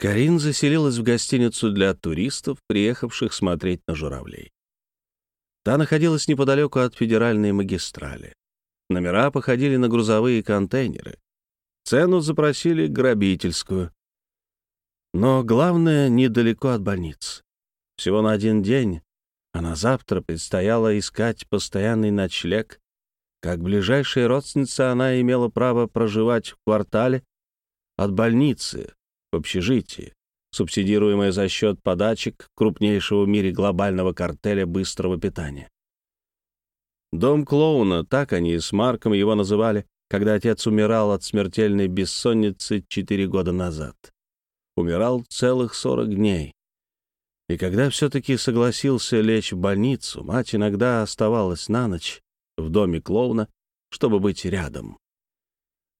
Карин заселилась в гостиницу для туристов, приехавших смотреть на журавлей. Та находилась неподалеку от федеральной магистрали. Номера походили на грузовые контейнеры. Цену запросили грабительскую. Но главное, недалеко от больниц. Всего на один день, а на завтра предстояло искать постоянный ночлег. Как ближайшая родственница она имела право проживать в квартале от больницы, в общежитии, субсидируемое за счет подачек крупнейшего в мире глобального картеля быстрого питания. Дом клоуна, так они с Марком его называли, когда отец умирал от смертельной бессонницы четыре года назад. Умирал целых сорок дней. И когда все-таки согласился лечь в больницу, мать иногда оставалась на ночь в доме клоуна, чтобы быть рядом.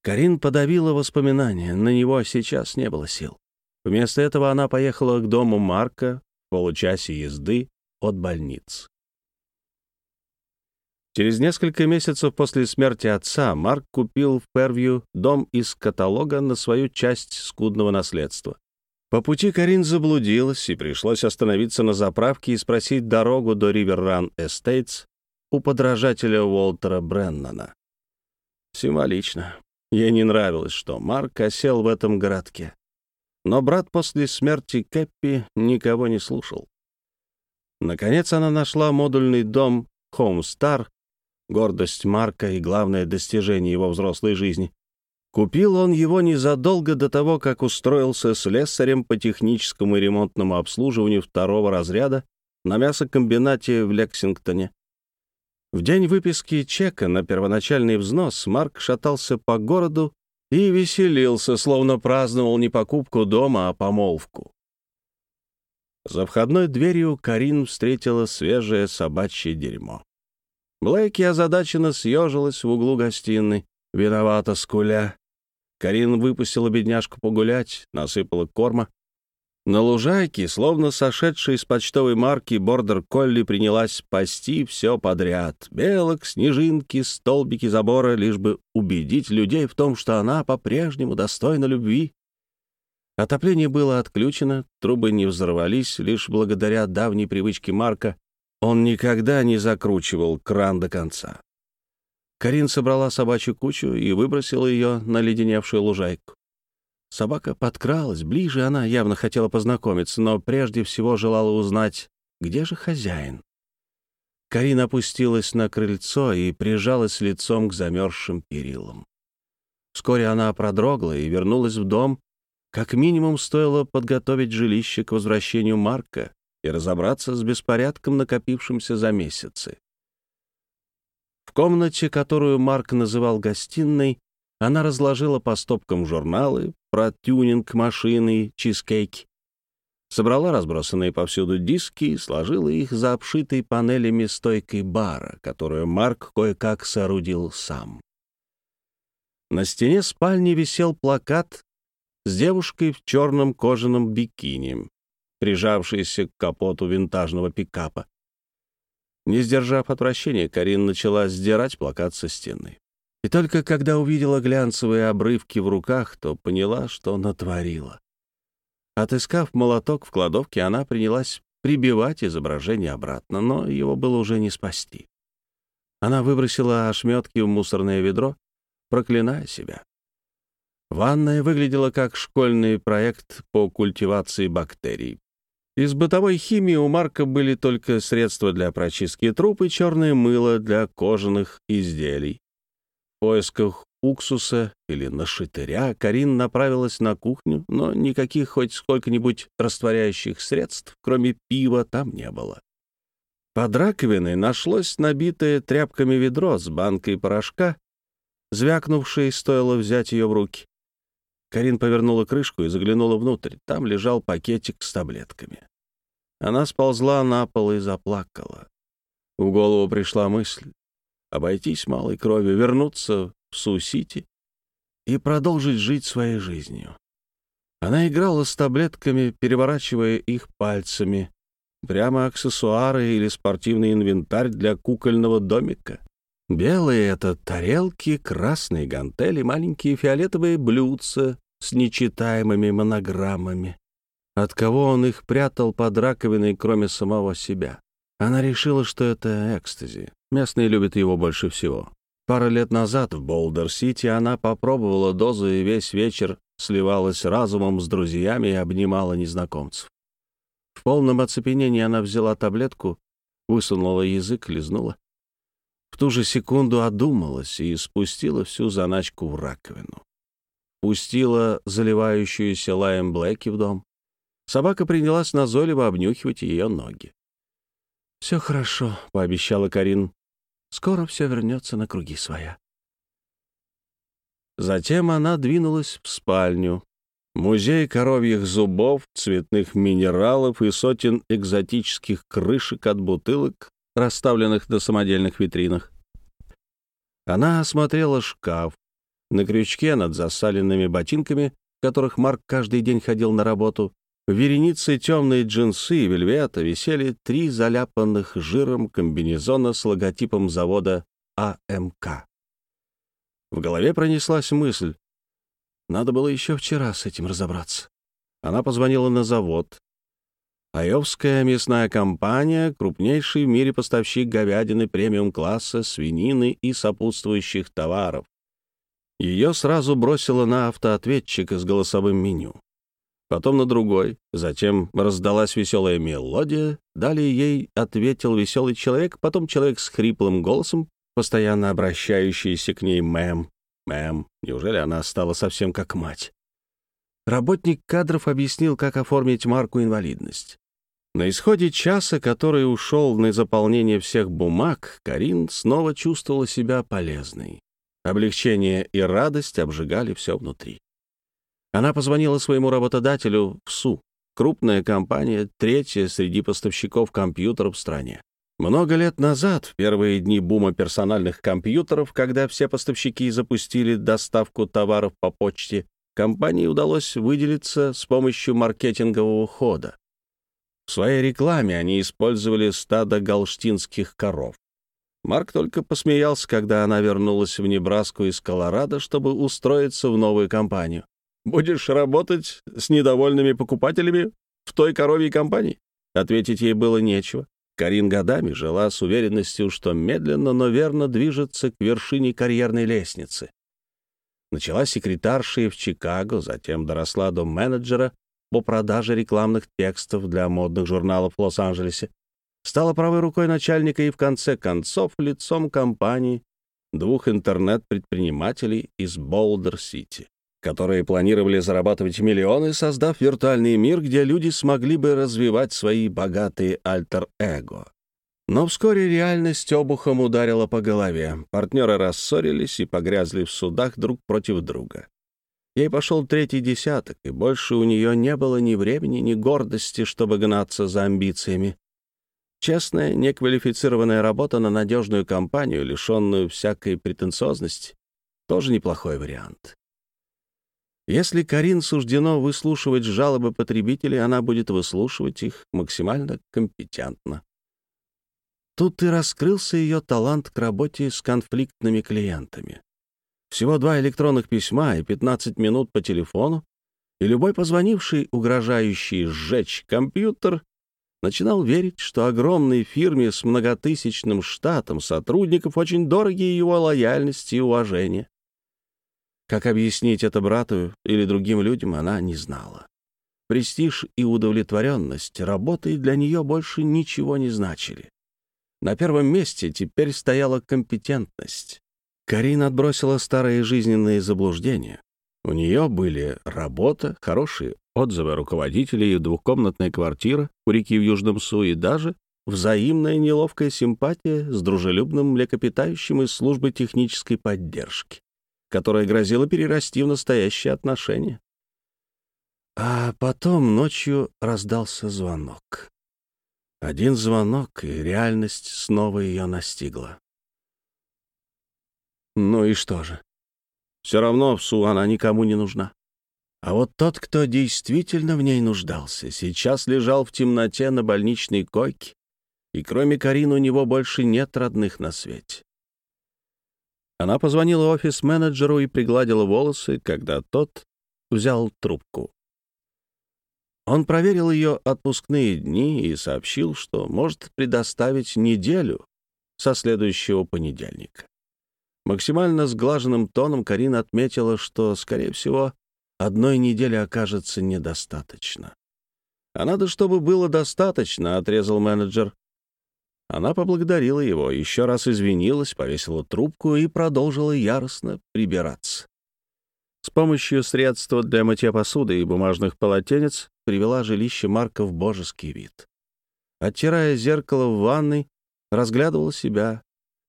Карин подавила воспоминания, на него сейчас не было сил. Вместо этого она поехала к дому Марка в получасе езды от больниц. Через несколько месяцев после смерти отца Марк купил в Фервью дом из каталога на свою часть скудного наследства. По пути Карин заблудилась, и пришлось остановиться на заправке и спросить дорогу до Риверран Эстейтс у подражателя Уолтера Бреннана. Символично. Ей не нравилось, что Марк осел в этом городке. Но брат после смерти Кэппи никого не слушал. Наконец она нашла модульный дом Homestar гордость Марка и главное достижение его взрослой жизни. Купил он его незадолго до того, как устроился слесарем по техническому и ремонтному обслуживанию второго разряда на мясокомбинате в Лексингтоне. В день выписки чека на первоначальный взнос Марк шатался по городу и веселился, словно праздновал не покупку дома, а помолвку. За входной дверью Карин встретила свежее собачье дерьмо. Блэки озадаченно съежилась в углу гостиной, виновата скуля. Карин выпустила бедняжку погулять, насыпала корма. На лужайке, словно сошедшая из почтовой марки, бордер-колли принялась пасти все подряд. Белок, снежинки, столбики забора, лишь бы убедить людей в том, что она по-прежнему достойна любви. Отопление было отключено, трубы не взорвались, лишь благодаря давней привычке Марка он никогда не закручивал кран до конца. Карин собрала собачью кучу и выбросила ее на леденевшую лужайку. Собака подкралась, ближе она явно хотела познакомиться, но прежде всего желала узнать, где же хозяин. Карин опустилась на крыльцо и прижалась лицом к замерзшим перилам. Вскоре она продрогла и вернулась в дом. Как минимум стоило подготовить жилище к возвращению Марка, и разобраться с беспорядком, накопившимся за месяцы. В комнате, которую Марк называл гостиной, она разложила по стопкам журналы про тюнинг машины чизкейки, собрала разбросанные повсюду диски и сложила их за обшитой панелями стойкой бара, которую Марк кое-как соорудил сам. На стене спальни висел плакат с девушкой в черном кожаном бикини, прижавшийся к капоту винтажного пикапа. Не сдержав отвращения, Карин начала сдирать плакат со стены. И только когда увидела глянцевые обрывки в руках, то поняла, что натворила. Отыскав молоток в кладовке, она принялась прибивать изображение обратно, но его было уже не спасти. Она выбросила ошметки в мусорное ведро, проклиная себя. Ванная выглядела как школьный проект по культивации бактерий. Из бытовой химии у Марка были только средства для прочистки труб и черное мыло для кожаных изделий. Поисках уксуса или нашатыря Карин направилась на кухню, но никаких хоть сколько-нибудь растворяющих средств, кроме пива, там не было. Под раковиной нашлось набитое тряпками ведро с банкой порошка, звякнувшей стоило взять ее в руки. Карин повернула крышку и заглянула внутрь. Там лежал пакетик с таблетками. Она сползла на пол и заплакала. В голову пришла мысль обойтись малой кровью, вернуться в Су-Сити и продолжить жить своей жизнью. Она играла с таблетками, переворачивая их пальцами. Прямо аксессуары или спортивный инвентарь для кукольного домика. Белые — это тарелки, красные гантели, маленькие фиолетовые блюдца с нечитаемыми монограммами. От кого он их прятал под раковиной, кроме самого себя? Она решила, что это экстази. Местные любят его больше всего. Пару лет назад в Болдер-Сити она попробовала дозу и весь вечер сливалась разумом с друзьями и обнимала незнакомцев. В полном оцепенении она взяла таблетку, высунула язык, лизнула. В ту же секунду одумалась и спустила всю заначку в раковину. Пустила заливающуюся лаем Блэки в дом. Собака принялась назойливо обнюхивать ее ноги. «Все хорошо», — пообещала Карин. «Скоро все вернется на круги своя». Затем она двинулась в спальню. Музей коровьих зубов, цветных минералов и сотен экзотических крышек от бутылок, расставленных на самодельных витринах. Она осмотрела шкаф. На крючке над засаленными ботинками, в которых Марк каждый день ходил на работу, в веренице темные джинсы и вельвета висели три заляпанных жиром комбинезона с логотипом завода АМК. В голове пронеслась мысль. Надо было еще вчера с этим разобраться. Она позвонила на завод. Айовская мясная компания — крупнейший в мире поставщик говядины премиум-класса, свинины и сопутствующих товаров. Ее сразу бросило на автоответчик с голосовым меню потом на другой. Затем раздалась веселая мелодия, далее ей ответил веселый человек, потом человек с хриплым голосом, постоянно обращающийся к ней мэм, мэм. Неужели она стала совсем как мать? Работник кадров объяснил, как оформить марку инвалидность. На исходе часа, который ушел на заполнение всех бумаг, Карин снова чувствовала себя полезной. Облегчение и радость обжигали все внутри. Она позвонила своему работодателю в СУ, крупная компания, третья среди поставщиков компьютеров в стране. Много лет назад, в первые дни бума персональных компьютеров, когда все поставщики запустили доставку товаров по почте, компании удалось выделиться с помощью маркетингового хода. В своей рекламе они использовали стадо галштинских коров. Марк только посмеялся, когда она вернулась в Небраску из Колорадо, чтобы устроиться в новую компанию. Будешь работать с недовольными покупателями в той коровьей компании?» Ответить ей было нечего. Карин годами жила с уверенностью, что медленно, но верно движется к вершине карьерной лестницы. Начала секретаршей в Чикаго, затем доросла до менеджера по продаже рекламных текстов для модных журналов в Лос-Анджелесе. Стала правой рукой начальника и, в конце концов, лицом компании двух интернет-предпринимателей из Болдер-Сити которые планировали зарабатывать миллионы, создав виртуальный мир, где люди смогли бы развивать свои богатые альтер-эго. Но вскоре реальность обухом ударила по голове. Партнеры рассорились и погрязли в судах друг против друга. Ей пошел третий десяток, и больше у нее не было ни времени, ни гордости, чтобы гнаться за амбициями. Честная, неквалифицированная работа на надежную компанию, лишенную всякой претенциозности, тоже неплохой вариант. Если Карин суждено выслушивать жалобы потребителей, она будет выслушивать их максимально компетентно. Тут и раскрылся ее талант к работе с конфликтными клиентами. Всего два электронных письма и 15 минут по телефону, и любой позвонивший, угрожающий сжечь компьютер, начинал верить, что огромной фирме с многотысячным штатом сотрудников очень дороги его лояльность и уважение. Как объяснить это брату или другим людям, она не знала. Престиж и удовлетворенность работой для нее больше ничего не значили. На первом месте теперь стояла компетентность. Карин отбросила старые жизненные заблуждения. У нее были работа, хорошие отзывы руководителей двухкомнатная квартира у реки в Южном Су и даже взаимная неловкая симпатия с дружелюбным млекопитающим из службы технической поддержки которая грозила перерасти в настоящие отношения. А потом ночью раздался звонок. Один звонок, и реальность снова ее настигла. Ну и что же? Все равно в Су она никому не нужна. А вот тот, кто действительно в ней нуждался, сейчас лежал в темноте на больничной койке, и кроме Карин у него больше нет родных на свете. Она позвонила офис-менеджеру и пригладила волосы, когда тот взял трубку. Он проверил ее отпускные дни и сообщил, что может предоставить неделю со следующего понедельника. Максимально сглаженным тоном Карина отметила, что, скорее всего, одной недели окажется недостаточно. «А надо, чтобы было достаточно», — отрезал менеджер. Она поблагодарила его, еще раз извинилась, повесила трубку и продолжила яростно прибираться. С помощью средства для мытья посуды и бумажных полотенец привела жилище Марка в божеский вид. Оттирая зеркало в ванной, разглядывала себя.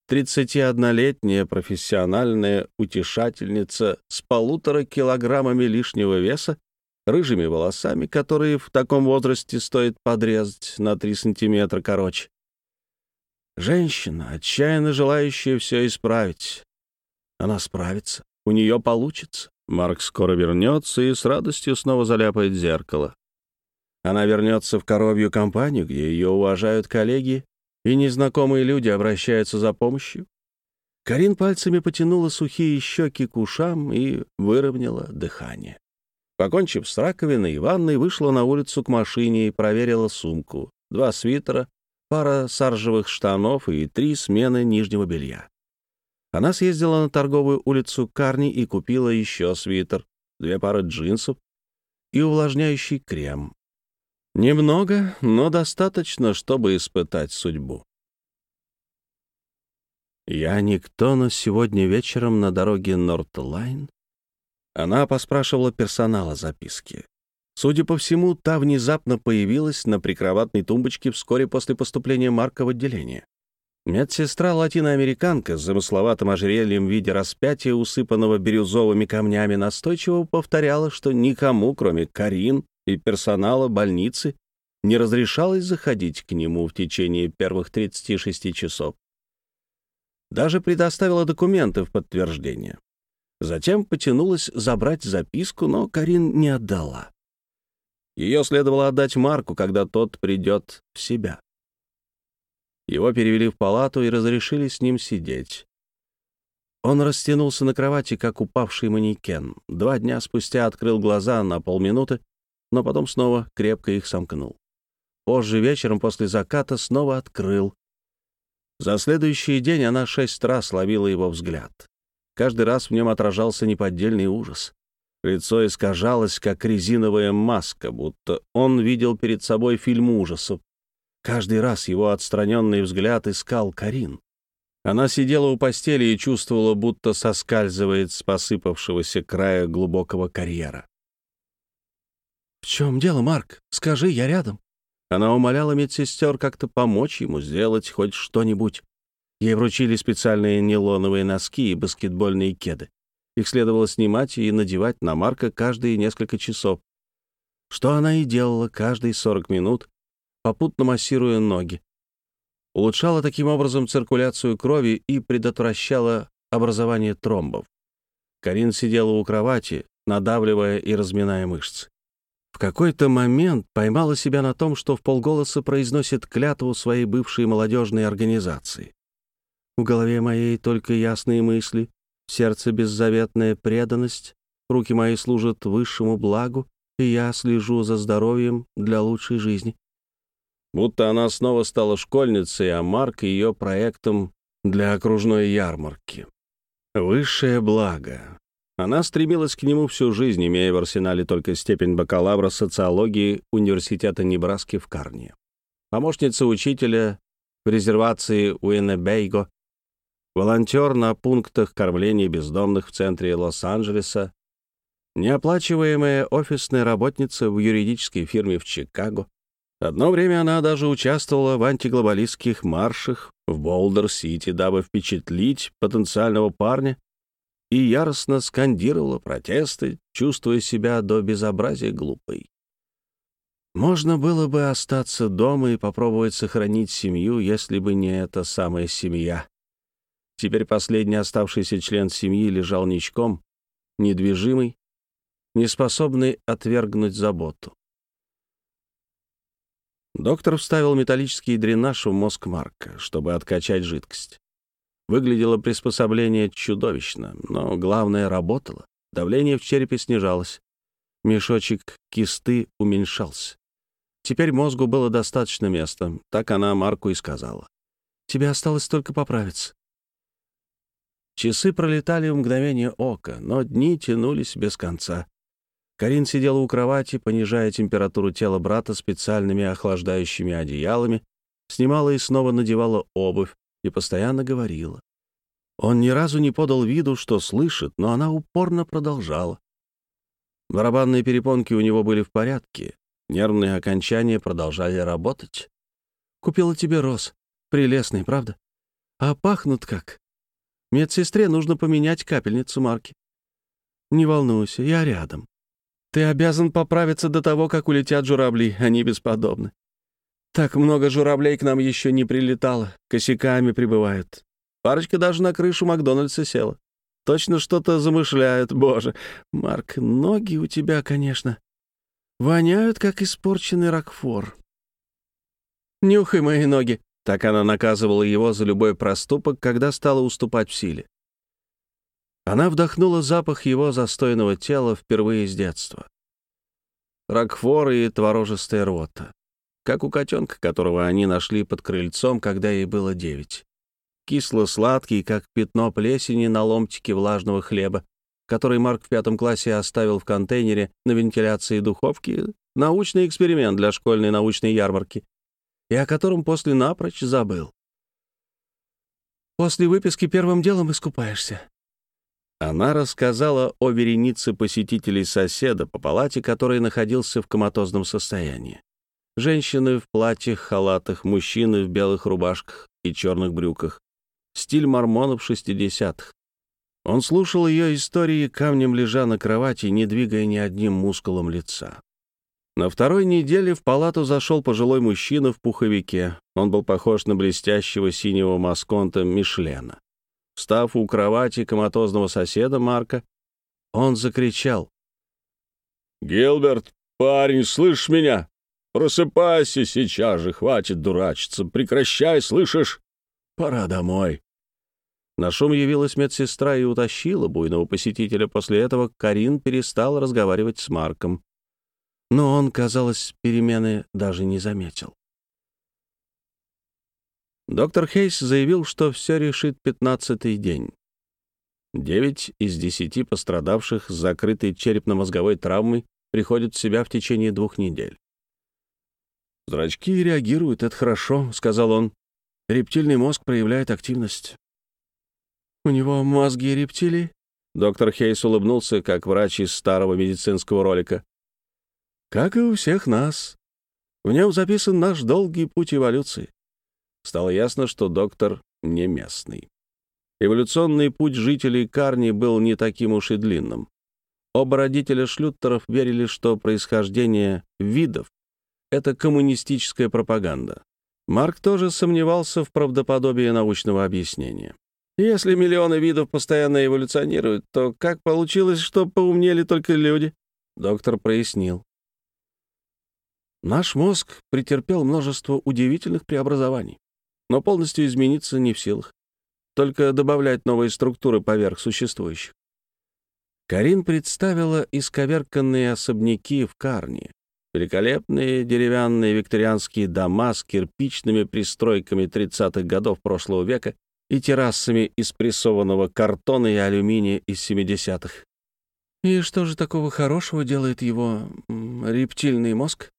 31-летняя профессиональная утешательница с полутора килограммами лишнего веса, рыжими волосами, которые в таком возрасте стоит подрезать на 3 сантиметра короче. Женщина, отчаянно желающая все исправить. Она справится, у нее получится. Марк скоро вернется и с радостью снова заляпает зеркало. Она вернется в коровью компанию, где ее уважают коллеги, и незнакомые люди обращаются за помощью. Карин пальцами потянула сухие щеки к ушам и выровняла дыхание. Покончив с раковиной и ванной, вышла на улицу к машине и проверила сумку. Два свитера, пара саржевых штанов и три смены нижнего белья. Она съездила на торговую улицу Карни и купила еще свитер, две пары джинсов и увлажняющий крем. Немного, но достаточно, чтобы испытать судьбу. Я никто, но сегодня вечером на дороге Нортлайн она поспрашивала персонала записки. Судя по всему, та внезапно появилась на прикроватной тумбочке вскоре после поступления Марка в отделение. Медсестра-латиноамериканка с замысловатым ожерельем в виде распятия, усыпанного бирюзовыми камнями, настойчиво повторяла, что никому, кроме Карин, и персонала больницы не разрешалось заходить к нему в течение первых 36 часов. Даже предоставила документы в подтверждение. Затем потянулась забрать записку, но Карин не отдала. Ее следовало отдать Марку, когда тот придет в себя. Его перевели в палату и разрешили с ним сидеть. Он растянулся на кровати, как упавший манекен. Два дня спустя открыл глаза на полминуты но потом снова крепко их сомкнул. Позже вечером после заката снова открыл. За следующий день она шесть раз ловила его взгляд. Каждый раз в нем отражался неподдельный ужас. Лицо искажалось, как резиновая маска, будто он видел перед собой фильм ужасов. Каждый раз его отстраненный взгляд искал Карин. Она сидела у постели и чувствовала, будто соскальзывает с посыпавшегося края глубокого карьера. «В чем дело, Марк? Скажи, я рядом». Она умоляла медсестер как-то помочь ему сделать хоть что-нибудь. Ей вручили специальные нейлоновые носки и баскетбольные кеды. Их следовало снимать и надевать на Марка каждые несколько часов. Что она и делала каждые 40 минут, попутно массируя ноги. Улучшала таким образом циркуляцию крови и предотвращала образование тромбов. Карин сидела у кровати, надавливая и разминая мышцы. В какой-то момент поймала себя на том, что в полголоса произносит клятву своей бывшей молодежной организации. В голове моей только ясные мысли, сердце беззаветная преданность, руки мои служат высшему благу, и я слежу за здоровьем для лучшей жизни. Будто она снова стала школьницей, а Марк — ее проектом для окружной ярмарки. Высшее благо. Она стремилась к нему всю жизнь, имея в арсенале только степень бакалавра социологии Университета Небраски в Карни. Помощница учителя в резервации Уиннебейго, волонтер на пунктах кормления бездомных в центре Лос-Анджелеса, неоплачиваемая офисная работница в юридической фирме в Чикаго. Одно время она даже участвовала в антиглобалистских маршах в Болдер-Сити, дабы впечатлить потенциального парня, и яростно скандировала протесты, чувствуя себя до безобразия глупой. Можно было бы остаться дома и попробовать сохранить семью, если бы не эта самая семья. Теперь последний оставшийся член семьи лежал ничком, недвижимый, неспособный отвергнуть заботу. Доктор вставил металлический дренаж в мозг Марка, чтобы откачать жидкость. Выглядело приспособление чудовищно, но главное — работало. Давление в черепе снижалось. Мешочек кисты уменьшался. Теперь мозгу было достаточно места, так она Марку и сказала. «Тебе осталось только поправиться». Часы пролетали в мгновение ока, но дни тянулись без конца. Карин сидела у кровати, понижая температуру тела брата специальными охлаждающими одеялами, снимала и снова надевала обувь и постоянно говорила. Он ни разу не подал виду, что слышит, но она упорно продолжала. Барабанные перепонки у него были в порядке, нервные окончания продолжали работать. «Купила тебе роз. Прелестный, правда? А пахнут как? Медсестре нужно поменять капельницу марки. Не волнуйся, я рядом. Ты обязан поправиться до того, как улетят журавли, они бесподобны. Так много журавлей к нам еще не прилетало, косяками прибывают. Парочка даже на крышу Макдональдса села. Точно что-то замышляют, боже. Марк, ноги у тебя, конечно, воняют, как испорченный ракфор. Нюхай мои ноги. Так она наказывала его за любой проступок, когда стала уступать в силе. Она вдохнула запах его застойного тела впервые с детства. Ракфор и творожистая рвота. Как у котенка, которого они нашли под крыльцом, когда ей было девять. Кисло-сладкий, как пятно плесени на ломтике влажного хлеба, который Марк в пятом классе оставил в контейнере на вентиляции духовки, научный эксперимент для школьной научной ярмарки, и о котором после напрочь забыл. «После выписки первым делом искупаешься», она рассказала о веренице посетителей соседа по палате, который находился в коматозном состоянии. Женщины в платьях, халатах, мужчины в белых рубашках и черных брюках. Стиль мормонов 60-х. Он слушал ее истории, камнем лежа на кровати, не двигая ни одним мускулом лица. На второй неделе в палату зашел пожилой мужчина в пуховике. Он был похож на блестящего синего масконта Мишлена. Встав у кровати коматозного соседа Марка, он закричал. «Гилберт, парень, слышишь меня? Просыпайся сейчас же, хватит дурачиться, прекращай, слышишь? Пора домой». На шум явилась медсестра и утащила буйного посетителя. После этого Карин перестал разговаривать с Марком. Но он, казалось, перемены даже не заметил. Доктор Хейс заявил, что все решит пятнадцатый день. Девять из десяти пострадавших с закрытой черепно-мозговой травмой приходят в себя в течение двух недель. «Зрачки реагируют, это хорошо», — сказал он. «Рептильный мозг проявляет активность». «У него мозги рептилии?» Доктор Хейс улыбнулся, как врач из старого медицинского ролика. «Как и у всех нас. В нем записан наш долгий путь эволюции. Стало ясно, что доктор не местный. Эволюционный путь жителей Карни был не таким уж и длинным. Оба родителя Шлюттеров верили, что происхождение видов — это коммунистическая пропаганда. Марк тоже сомневался в правдоподобии научного объяснения. Если миллионы видов постоянно эволюционируют, то как получилось, что поумнели только люди? Доктор прояснил. Наш мозг претерпел множество удивительных преобразований но полностью измениться не в силах. Только добавлять новые структуры поверх существующих. Карин представила исковерканные особняки в Карне, великолепные деревянные викторианские дома с кирпичными пристройками 30-х годов прошлого века и террасами из прессованного картона и алюминия из 70-х. И что же такого хорошего делает его рептильный мозг?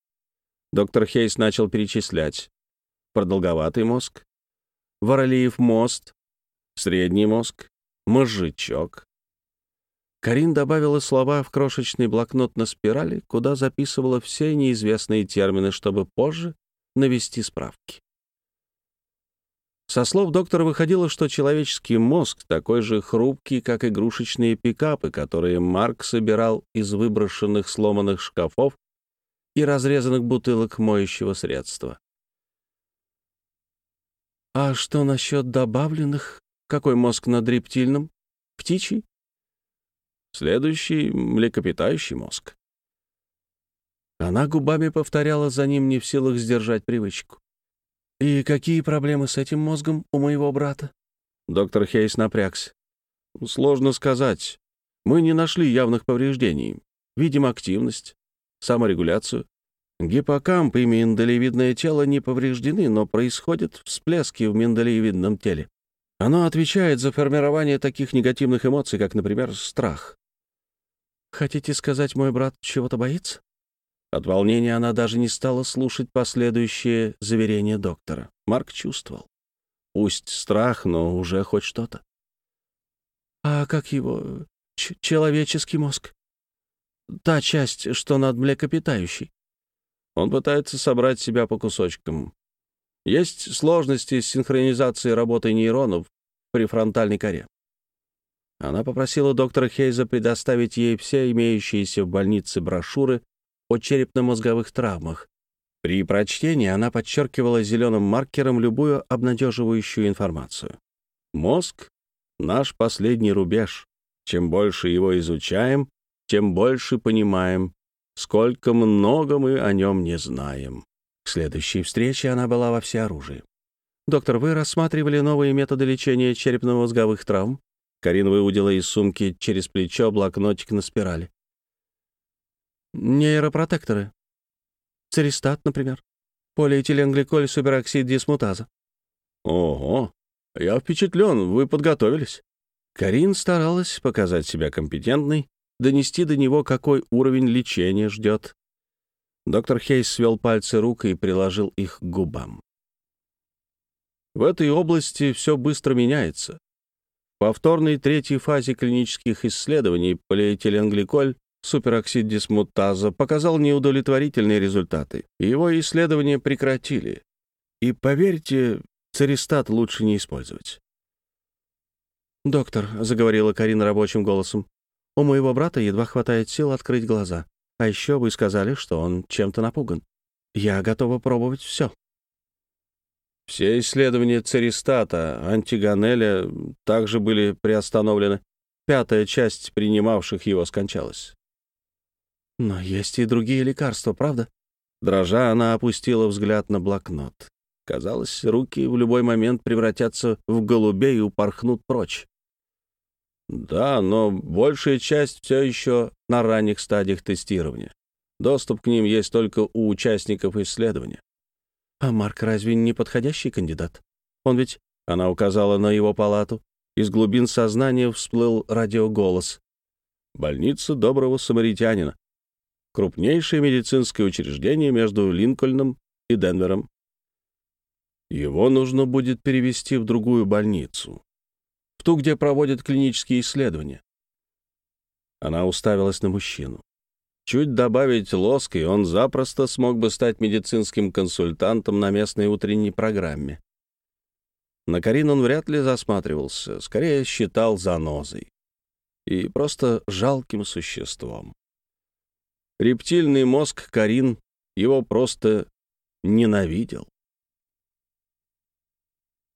Доктор Хейс начал перечислять продолговатый мозг, Воролиев мост, средний мозг, мозжечок. Карин добавила слова в крошечный блокнот на спирали, куда записывала все неизвестные термины, чтобы позже навести справки. Со слов доктора выходило, что человеческий мозг такой же хрупкий, как игрушечные пикапы, которые Марк собирал из выброшенных сломанных шкафов и разрезанных бутылок моющего средства. А что насчет добавленных? Какой мозг над рептильным? Птичий? Следующий — млекопитающий мозг. Она губами повторяла за ним, не в силах сдержать привычку. «И какие проблемы с этим мозгом у моего брата?» Доктор Хейс напрягся. «Сложно сказать. Мы не нашли явных повреждений. видим активность, саморегуляцию. Гиппокамп и миндалевидное тело не повреждены, но происходят всплески в миндалевидном теле. Оно отвечает за формирование таких негативных эмоций, как, например, страх. «Хотите сказать, мой брат чего-то боится?» От волнения она даже не стала слушать последующие заверения доктора. Марк чувствовал. Пусть страх, но уже хоть что-то. «А как его... Ч человеческий мозг? Та часть, что над млекопитающей?» Он пытается собрать себя по кусочкам. Есть сложности с синхронизацией работы нейронов при фронтальной коре. Она попросила доктора Хейза предоставить ей все имеющиеся в больнице брошюры о черепно-мозговых травмах. При прочтении она подчеркивала зеленым маркером любую обнадеживающую информацию. Мозг — наш последний рубеж. Чем больше его изучаем, тем больше понимаем, сколько много мы о нем не знаем. К следующей встрече она была во всеоружии. «Доктор, вы рассматривали новые методы лечения черепно-мозговых травм?» Карин выудила из сумки через плечо блокнотик на спирали. «Нейропротекторы. Церистат, например. Полиэтиленгликоль супероксид дисмутаза». «Ого! Я впечатлен, вы подготовились». Карин старалась показать себя компетентной, донести до него, какой уровень лечения ждет. Доктор Хейс свел пальцы рук и приложил их к губам. В этой области все быстро меняется. В повторной третьей фазе клинических исследований полиэтиленгликоль супероксид дисмутаза показал неудовлетворительные результаты. Его исследования прекратили. И, поверьте, церистат лучше не использовать. «Доктор», — заговорила Карина рабочим голосом, — «у моего брата едва хватает сил открыть глаза. А еще вы сказали, что он чем-то напуган. Я готова пробовать все». Все исследования церистата, антиганеля также были приостановлены. Пятая часть принимавших его скончалась. Но есть и другие лекарства, правда? Дрожа, она опустила взгляд на блокнот. Казалось, руки в любой момент превратятся в голубей и упорхнут прочь. Да, но большая часть все еще на ранних стадиях тестирования. Доступ к ним есть только у участников исследования. А Марк разве не подходящий кандидат? Он ведь... Она указала на его палату. Из глубин сознания всплыл радиоголос. «Больница доброго самаритянина. Крупнейшее медицинское учреждение между Линкольном и Денвером. Его нужно будет перевести в другую больницу. Ту, где проводят клинические исследования». Она уставилась на мужчину. Чуть добавить лоск, и он запросто смог бы стать медицинским консультантом на местной утренней программе. На Карин он вряд ли засматривался, скорее считал занозой и просто жалким существом. Рептильный мозг Карин его просто ненавидел.